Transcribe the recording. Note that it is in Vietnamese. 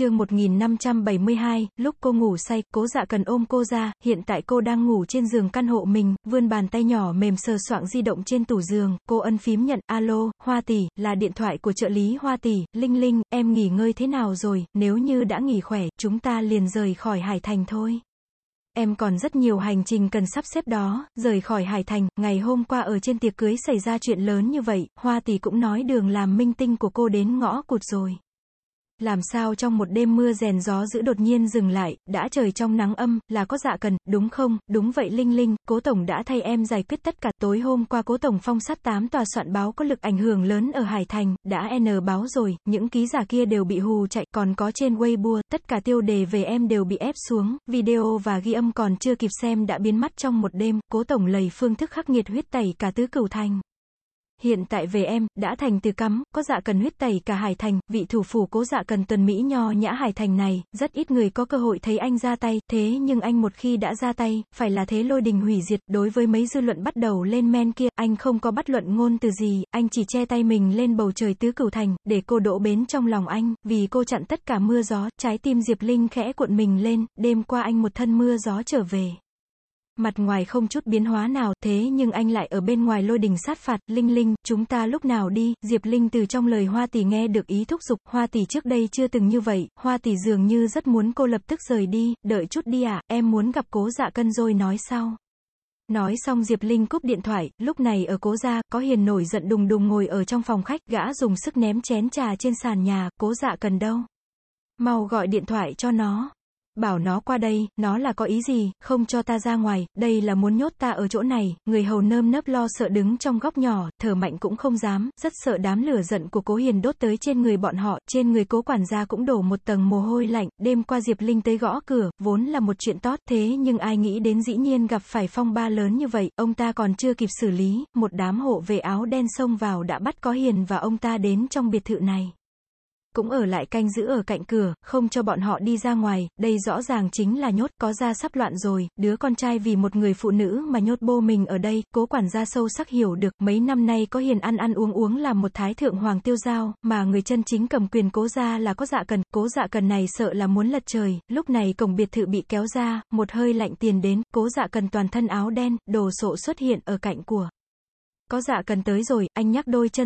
chương 1572, lúc cô ngủ say, cố dạ cần ôm cô ra, hiện tại cô đang ngủ trên giường căn hộ mình, vươn bàn tay nhỏ mềm sờ soạng di động trên tủ giường, cô ân phím nhận, alo, Hoa tỷ, là điện thoại của trợ lý Hoa tỷ, Linh Linh, em nghỉ ngơi thế nào rồi, nếu như đã nghỉ khỏe, chúng ta liền rời khỏi Hải Thành thôi. Em còn rất nhiều hành trình cần sắp xếp đó, rời khỏi Hải Thành, ngày hôm qua ở trên tiệc cưới xảy ra chuyện lớn như vậy, Hoa tỷ cũng nói đường làm minh tinh của cô đến ngõ cụt rồi. Làm sao trong một đêm mưa rèn gió giữ đột nhiên dừng lại, đã trời trong nắng âm, là có dạ cần, đúng không, đúng vậy Linh Linh, cố tổng đã thay em giải quyết tất cả, tối hôm qua cố tổng phong sát 8 tòa soạn báo có lực ảnh hưởng lớn ở Hải Thành, đã N báo rồi, những ký giả kia đều bị hù chạy, còn có trên Weibo, tất cả tiêu đề về em đều bị ép xuống, video và ghi âm còn chưa kịp xem đã biến mất trong một đêm, cố tổng lầy phương thức khắc nghiệt huyết tẩy cả tứ cửu thành. Hiện tại về em, đã thành từ cắm, có dạ cần huyết tẩy cả Hải Thành, vị thủ phủ cố dạ cần tuần Mỹ nho nhã Hải Thành này, rất ít người có cơ hội thấy anh ra tay, thế nhưng anh một khi đã ra tay, phải là thế lôi đình hủy diệt, đối với mấy dư luận bắt đầu lên men kia, anh không có bắt luận ngôn từ gì, anh chỉ che tay mình lên bầu trời tứ cửu thành, để cô đỗ bến trong lòng anh, vì cô chặn tất cả mưa gió, trái tim Diệp Linh khẽ cuộn mình lên, đêm qua anh một thân mưa gió trở về. Mặt ngoài không chút biến hóa nào, thế nhưng anh lại ở bên ngoài lôi đình sát phạt, Linh Linh, chúng ta lúc nào đi, Diệp Linh từ trong lời Hoa Tỷ nghe được ý thúc giục, Hoa Tỷ trước đây chưa từng như vậy, Hoa Tỷ dường như rất muốn cô lập tức rời đi, đợi chút đi à, em muốn gặp cố dạ cân rồi nói sau. Nói xong Diệp Linh cúp điện thoại, lúc này ở cố gia, có hiền nổi giận đùng đùng ngồi ở trong phòng khách, gã dùng sức ném chén trà trên sàn nhà, cố dạ cần đâu. Mau gọi điện thoại cho nó bảo nó qua đây, nó là có ý gì, không cho ta ra ngoài, đây là muốn nhốt ta ở chỗ này, người hầu nơm nớp lo sợ đứng trong góc nhỏ, thở mạnh cũng không dám, rất sợ đám lửa giận của cố hiền đốt tới trên người bọn họ, trên người cố quản gia cũng đổ một tầng mồ hôi lạnh, đêm qua Diệp Linh tới gõ cửa, vốn là một chuyện tốt, thế nhưng ai nghĩ đến dĩ nhiên gặp phải phong ba lớn như vậy, ông ta còn chưa kịp xử lý, một đám hộ vệ áo đen xông vào đã bắt có hiền và ông ta đến trong biệt thự này cũng ở lại canh giữ ở cạnh cửa, không cho bọn họ đi ra ngoài, đây rõ ràng chính là nhốt, có ra sắp loạn rồi, đứa con trai vì một người phụ nữ mà nhốt bô mình ở đây, cố quản gia sâu sắc hiểu được, mấy năm nay có hiền ăn ăn uống uống làm một thái thượng hoàng tiêu giao, mà người chân chính cầm quyền cố gia là có dạ cần, cố dạ cần này sợ là muốn lật trời, lúc này cổng biệt thự bị kéo ra, một hơi lạnh tiền đến, cố dạ cần toàn thân áo đen, đồ sộ xuất hiện ở cạnh của. Có dạ cần tới rồi, anh nhắc đôi chân